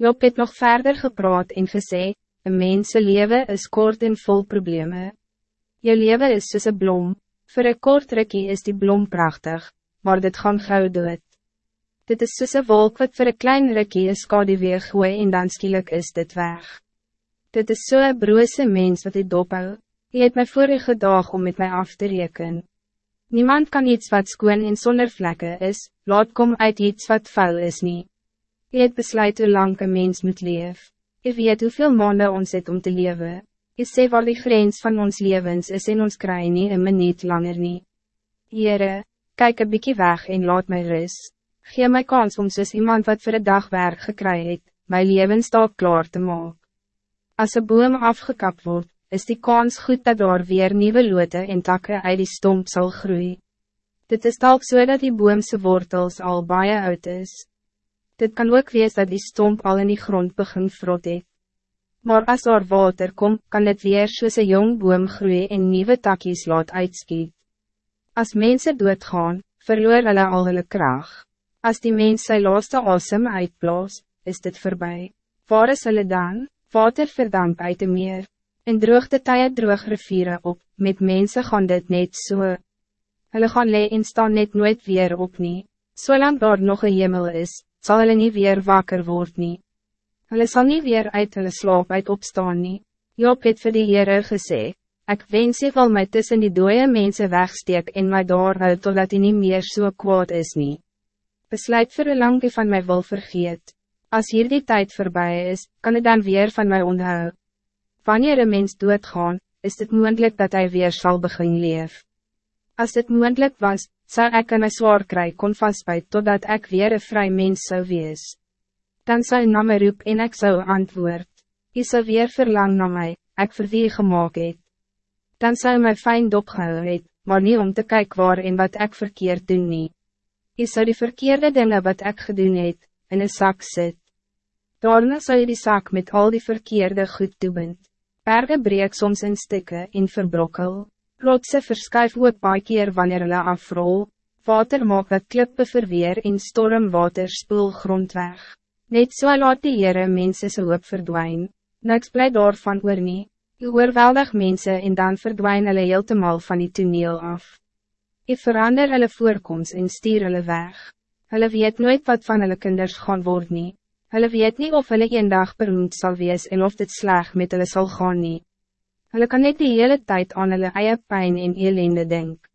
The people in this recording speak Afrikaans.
Job het nog verder gepraat en gesê, een mense leven is kort en vol problemen. Je leven is soos een blom, voor een kort rikkie is die blom prachtig, maar dit gaan gauw dood. Dit is soos een wolk wat voor een klein rikkie is weer gooi en dan skielik is dit weg. Dit is so broose mens wat dit dophou, Je het my vorige dag om met mij af te rekenen. Niemand kan iets wat skoon en zonder vlekken is, laat kom uit iets wat vuil is niet. Je het besluit hoe lang een mens moet leven. Je weet hoeveel maanden ons het om te leven. Je sê waar die grens van ons levens is en ons kry nie een minuut langer nie. Heere, kyk een bykie weg en laat my rus. Gee my kans om soos iemand wat voor een dag werk gekry het, my levensdag klaar te maken. Als een boom afgekapt wordt, is die kans goed dat daar weer nieuwe lote en takken uit die stomp zal groeien. Dit is talk so dat die boomse wortels al baie oud is. Dit kan ook wees dat die stomp al in die grond begin vrot het. Maar als er water komt, kan het weer soos een jong boom groeien en nieuwe takjes laat uitskiet. Als mensen doodgaan, verloor hulle al hulle kraag. Als die mens sy laaste asem uitblaas, is dit voorbij. Waar is hulle dan? Water verdamp uit de meer. En droogte tye droog riviere op, met mensen gaan dit net so. Hulle gaan lee en staan net nooit weer op nie. Zolang so daar nog een hemel is, zal hulle nie weer wakker word nie. Hulle sal nie weer uit hulle slaap uit opstaan nie. Job het vir die Heere gesê, Ek wens jy wil my tussen die dode mensen wegsteek en my daar hou totdat hy nie meer so kwaad is nie. Besluit vir hoe lang die van my wil vergeet. Als hier die tijd voorbij is, kan het dan weer van mij onthou. Wanneer een mens doodgaan, is het moeilijk dat hij weer zal beginnen leef. Als het moeilijk was, zou ik een zwaar krijg kon vastbijt totdat ik weer een vrij mens zou wees. Dan zou na my roep en ik zou antwoord. Je zou weer verlang naar mij, ik vir wie gemaakt het. Dan zou my fijn dopgehou het, maar niet om te kijken waar en wat ik verkeerd doen nie. Je zou die verkeerde dingen wat ik gedoen het, in een zak zet. Daarna zou je die zak met al die verkeerde goed toebind. Berge breek soms in stukken in verbrokkel. Rotse verskuif ook baie keer wanneer hulle afrol. Water maak dat klippe verweer en stormwater spoel grond weg. Net so laat die Heere mense se hoop verdwijn. Niks bly daarvan oor nie. U oorweldig mense en dan verdwijn hulle heeltemal van die toneel af. U verander hulle voorkomst en stuur hulle weg. Hulle weet nooit wat van hulle kinders gaan word nie. Hulle weet niet of hulle een dag beroemd zal wees en of dit sleg met hulle sal gaan nie. Hulle kan net die hele tijd aan hulle eie pijn en elende denk.